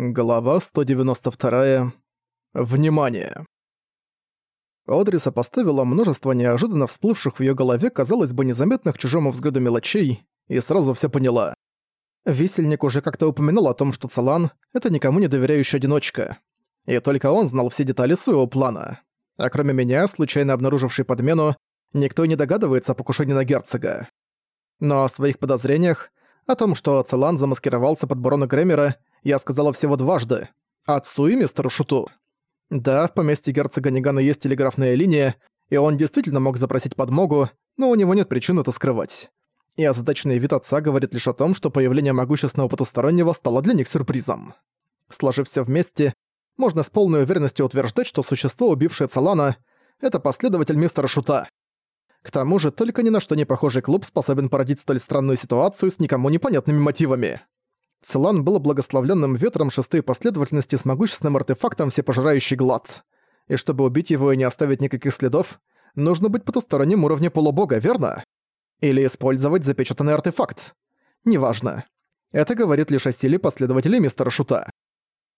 Глава 192. Внимание! Одри сопоставила множество неожиданно всплывших в её голове, казалось бы, незаметных чужому взгляду мелочей, и сразу всё поняла. Висельник уже как-то упоминал о том, что Цалан — это никому не доверяющий одиночка. И только он знал все детали своего плана. А кроме меня, случайно обнаруживший подмену, никто не догадывается о покушении на герцога. Но о своих подозрениях, о том, что Цалан замаскировался под барона Грэмера, я сказала всего дважды. Отцу и мистеру Шуту. Да, в поместье герцога Нигана есть телеграфная линия, и он действительно мог запросить подмогу, но у него нет причин это скрывать. И озадаченный вид отца говорит лишь о том, что появление могущественного потустороннего стало для них сюрпризом. Сложив все вместе, можно с полной уверенностью утверждать, что существо, убившее Салана, это последователь мистера Шута. К тому же, только ни на что не похожий клуб способен породить столь странную ситуацию с никому непонятными мотивами. Целан был благословленным ветром шестой последовательности с могущественным артефактом всепожирающий глад. И чтобы убить его и не оставить никаких следов, нужно быть потустороннем уровне полубога, верно? Или использовать запечатанный артефакт. Неважно. Это говорит лишь о силе последователей мистера Шута.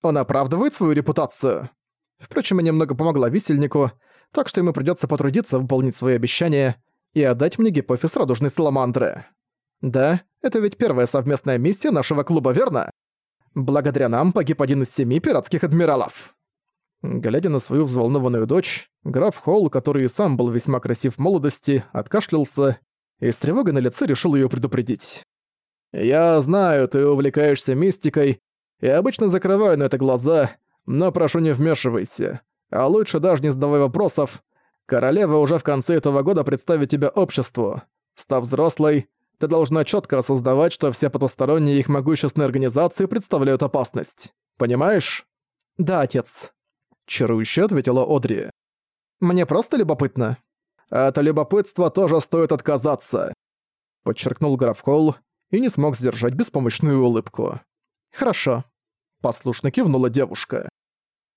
Он оправдывает свою репутацию. Впрочем, я немного помогла висельнику, так что ему придётся потрудиться выполнить свои обещания и отдать мне гипофиз радужной саламандры. Да, это ведь первая совместная миссия нашего клуба, верно? Благодаря нам погиб один из семи пиратских адмиралов. Глядя на свою взволнованную дочь, граф Холл, который и сам был весьма красив в молодости, откашлялся и с тревогой на лице решил её предупредить. «Я знаю, ты увлекаешься мистикой, и обычно закрываю на это глаза, но прошу не вмешивайся. А лучше даже не задавай вопросов. Королева уже в конце этого года представит тебя обществу. Став взрослой, ты должна четко осознавать, что все потусторонние их могущественные организации представляют опасность. Понимаешь? Да, отец. Чарующе ответила Одри. Мне просто любопытно. От любопытства тоже стоит отказаться. Подчеркнул граф Холл и не смог сдержать беспомощную улыбку. Хорошо. Послушно кивнула девушка.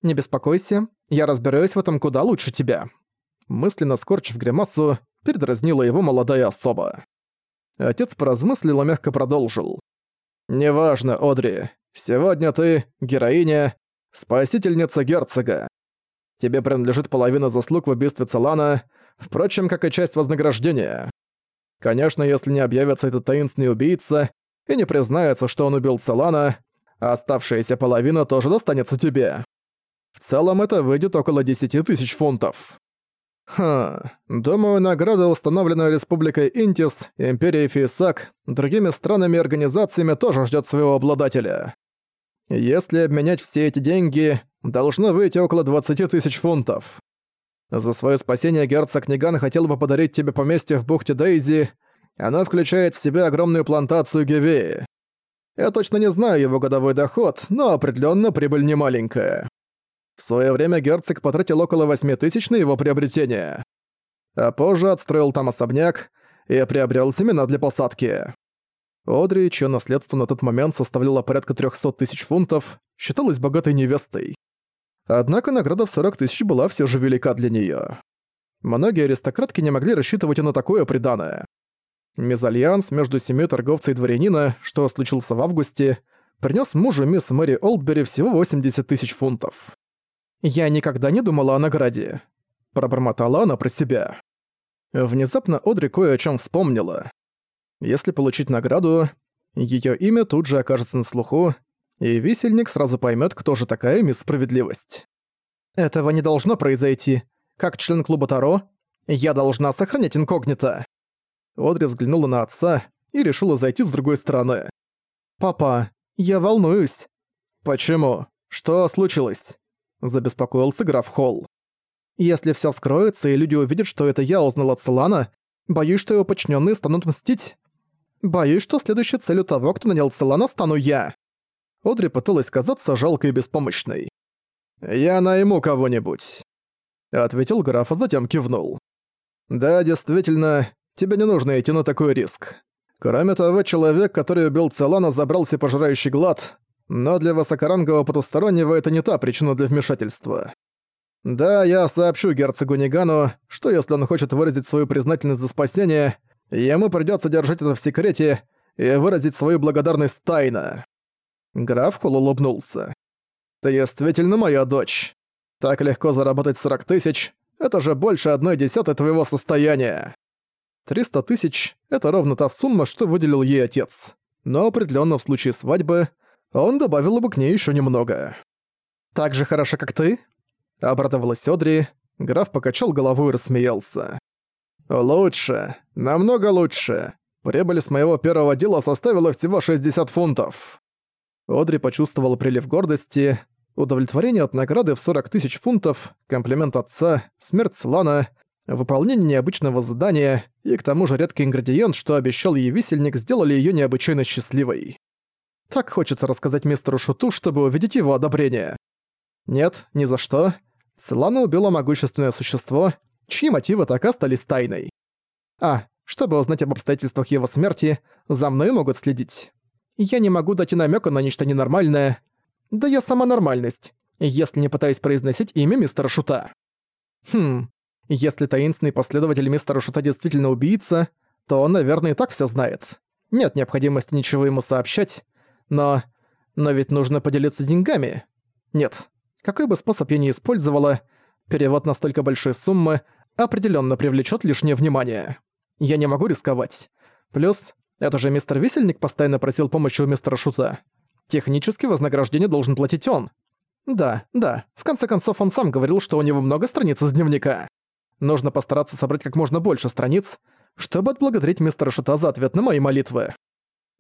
Не беспокойся, я разбираюсь в этом куда лучше тебя. Мысленно скорчив гримасу, передразнила его молодая особа. Отец поразмыслил и мягко продолжил. «Неважно, Одри. Сегодня ты — героиня, спасительница герцога. Тебе принадлежит половина заслуг в убийстве Целана, впрочем, как и часть вознаграждения. Конечно, если не объявится этот таинственный убийца и не признается, что он убил Целана, оставшаяся половина тоже достанется тебе. В целом это выйдет около 10 тысяч фунтов. Ха, думаю, награда, установленная Республикой Интис, Империей Фейсак, другими странами и организациями тоже ждет своего обладателя. Если обменять все эти деньги, должно выйти около 20 тысяч фунтов. За свое спасение герцог Ниган хотел бы подарить тебе поместье в бухте Дейзи. Она включает в себя огромную плантацию гевеи. Я точно не знаю его годовой доход, но определенно прибыль немаленькая. В свое время герцог потратил около 8 тысяч на его приобретение. А позже отстроил там особняк и приобрел семена для посадки. Одри, чье наследство на тот момент составляло порядка 300 тысяч фунтов, считалась богатой невестой. Однако награда в 40 тысяч была все же велика для нее. Многие аристократки не могли рассчитывать и на такое приданое. Мезальянс между семьей торговца и дворянина, что случился в августе, принес мужу мисс Мэри Олдбери всего 80 тысяч фунтов. «Я никогда не думала о награде», — пробормотала она про себя. Внезапно Одри кое о чем вспомнила. Если получить награду, ее имя тут же окажется на слуху, и висельник сразу поймет, кто же такая мисс Справедливость. Этого не должно произойти. Как член клуба Таро, я должна сохранять инкогнито. Одри взглянула на отца и решила зайти с другой стороны. «Папа, я волнуюсь». «Почему? Что случилось?» Забеспокоился граф Холл. «Если всё вскроется и люди увидят, что это я узнал от Целана, боюсь, что его подчиненные станут мстить. Боюсь, что следующей целью того, кто нанял Целана, стану я». Одри пыталась казаться жалкой и беспомощной. «Я найму кого-нибудь», — ответил граф, а затем кивнул. «Да, действительно, тебе не нужно идти на такой риск. Кроме того, человек, который убил Целана, забрался пожирающий глад, но для высокорангового потустороннего это не та причина для вмешательства. Да, я сообщу герцогу Нигану, что если он хочет выразить свою признательность за спасение, ему придётся держать это в секрете и выразить свою благодарность тайно. Граф Холл улыбнулся. Ты действительно моя дочь. Так легко заработать 40 тысяч. Это же больше одной десятой твоего состояния. 300 тысяч — это ровно та сумма, что выделил ей отец. Но определенно в случае свадьбы он добавил бы к ней еще немного. «Так же хорошо, как ты?» — обрадовалась Одри. Граф покачал головой и рассмеялся. «Лучше. Намного лучше. Прибыль с моего первого дела составила всего 60 фунтов». Одри почувствовала прилив гордости, удовлетворение от награды в 40 тысяч фунтов, комплимент отца, смерть Слана, выполнение необычного задания и к тому же редкий ингредиент, что обещал ей висельник, сделали её необычайно счастливой. Так хочется рассказать мистеру Шуту, чтобы увидеть его одобрение. Нет, ни за что. Слана убила могущественное существо, чьи мотивы так остались тайной. А, чтобы узнать об обстоятельствах его смерти, за мной могут следить. Я не могу дать и намёка на нечто ненормальное. Да я сама нормальность, если не пытаюсь произносить имя мистера Шута. Хм, если таинственный последователь мистера Шута действительно убийца, то он, наверное, и так всё знает. Нет необходимости ничего ему сообщать, но... Но ведь нужно поделиться деньгами. Нет, какой бы способ я ни использовала, перевод на столько большой суммы определенно привлечет лишнее внимание. Я не могу рисковать. Плюс, это же мистер Висельник постоянно просил помощи у мистера Шута. Технически вознаграждение должен платить он. Да, да, в конце концов он сам говорил, что у него много страниц из дневника. Нужно постараться собрать как можно больше страниц, чтобы отблагодарить мистера Шута за ответ на мои молитвы.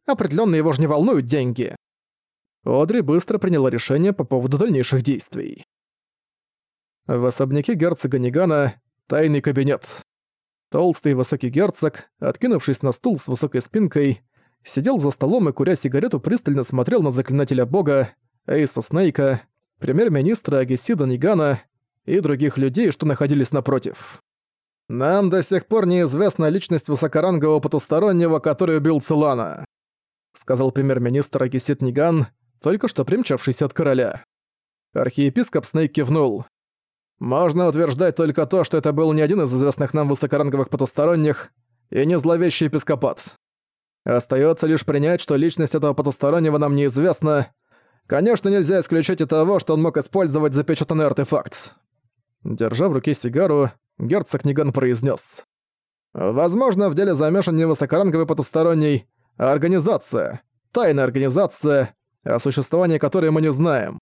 Определенно его же не волнуют деньги. Одри быстро приняла решение по поводу дальнейших действий. В особняке герцога Нигана тайный кабинет. Толстый высокий герцог, откинувшись на стул с высокой спинкой, сидел за столом и, куря сигарету, пристально смотрел на заклинателя бога, Эйса Снейка, премьер-министра Агесида Нигана и других людей, что находились напротив. «Нам до сих пор неизвестна личность высокорангового потустороннего, который убил Целана», сказал премьер-министр Агесид Ниган, только что примчавшийся от короля. Архиепископ Снейк кивнул. «Можно утверждать только то, что это был не один из известных нам высокоранговых потусторонних и не зловещий епископат. Остается лишь принять, что личность этого потустороннего нам неизвестна. Конечно, нельзя исключить и того, что он мог использовать запечатанный артефакт. Держа в руке сигару, герцог Ниган произнес: «Возможно, в деле замешан не высокоранговый потусторонний, организация. Тайная организация, о существовании которой мы не знаем.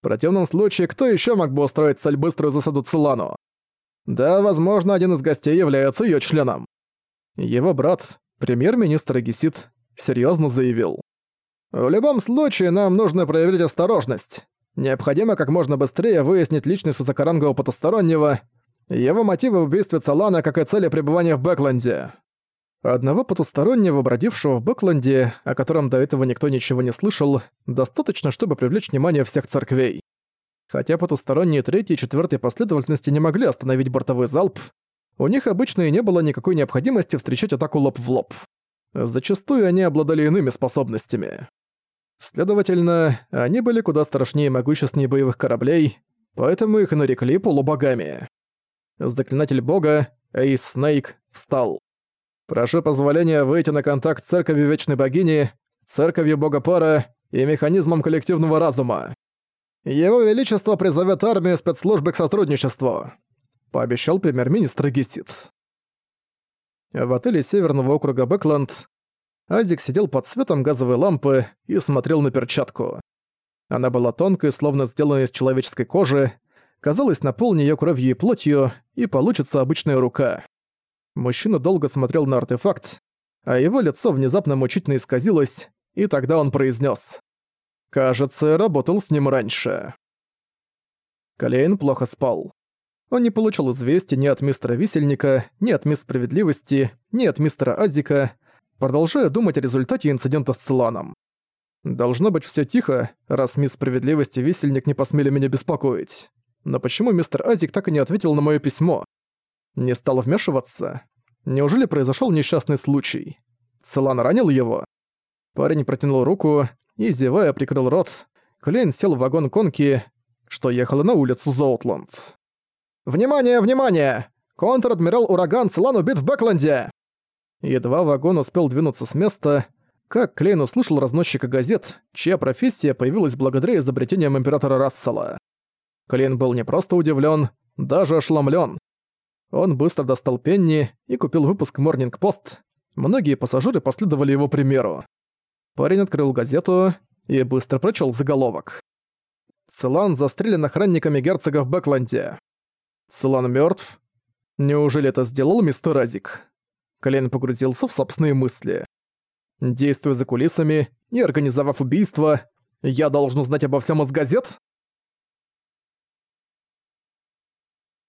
В противном случае, кто еще мог бы устроить столь быструю засаду Целану? Да, возможно, один из гостей является ее членом. Его брат, премьер-министр Гесит, серьезно заявил. «В любом случае, нам нужно проявить осторожность. Необходимо как можно быстрее выяснить личность высокорангового потустороннего, его мотивы в убийстве Цалана, как и цели пребывания в Бэкленде. Одного потустороннего, бродившего в Бэкленде, о котором до этого никто ничего не слышал, достаточно, чтобы привлечь внимание всех церквей. Хотя потусторонние третьей и четвертой последовательности не могли остановить бортовой залп, у них обычно и не было никакой необходимости встречать атаку лоб в лоб. Зачастую они обладали иными способностями. Следовательно, они были куда страшнее и могущественнее боевых кораблей, поэтому их нарекли полубогами. Заклинатель бога, Эйс Снейк, встал. «Прошу позволения выйти на контакт с Церковью Вечной Богини, Церковью Бога Пара и Механизмом Коллективного Разума. Его Величество призовет армию спецслужбы к сотрудничеству», — пообещал премьер-министр Гесит. В отеле Северного округа Бэкленд Азик сидел под светом газовой лампы и смотрел на перчатку. Она была тонкой, словно сделана из человеческой кожи, казалось, наполни её кровью и плотью, и получится обычная рука. Мужчина долго смотрел на артефакт, а его лицо внезапно мучительно исказилось, и тогда он произнес: «Кажется, я работал с ним раньше». Калейн плохо спал. Он не получил известий ни от мистера Висельника, ни от мисс Справедливости, ни от мистера Азика, продолжая думать о результате инцидента с Целаном. Должно быть все тихо, раз мисс Справедливости и Висельник не посмели меня беспокоить. Но почему мистер Азик так и не ответил на мое письмо? Не стал вмешиваться? Неужели произошел несчастный случай? Целан ранил его? Парень протянул руку и, зевая, прикрыл рот. Клейн сел в вагон конки, что ехала на улицу Зоутланд. «Внимание, внимание! Контр-адмирал Ураган Целан убит в Бэкленде!» Едва вагон успел двинуться с места, как Клейн услышал разносчика газет, чья профессия появилась благодаря изобретениям императора Рассела. Клейн был не просто удивлен, даже ошеломлен. Он быстро достал Пенни и купил выпуск Morning Post. Многие пассажиры последовали его примеру. Парень открыл газету и быстро прочел заголовок. Целан застрелен охранниками герцога в Бэкленде. Целан мертв. Неужели это сделал мистер Разик? Колен погрузился в собственные мысли. Действуя за кулисами и организовав убийство, я должен узнать обо всем из газет?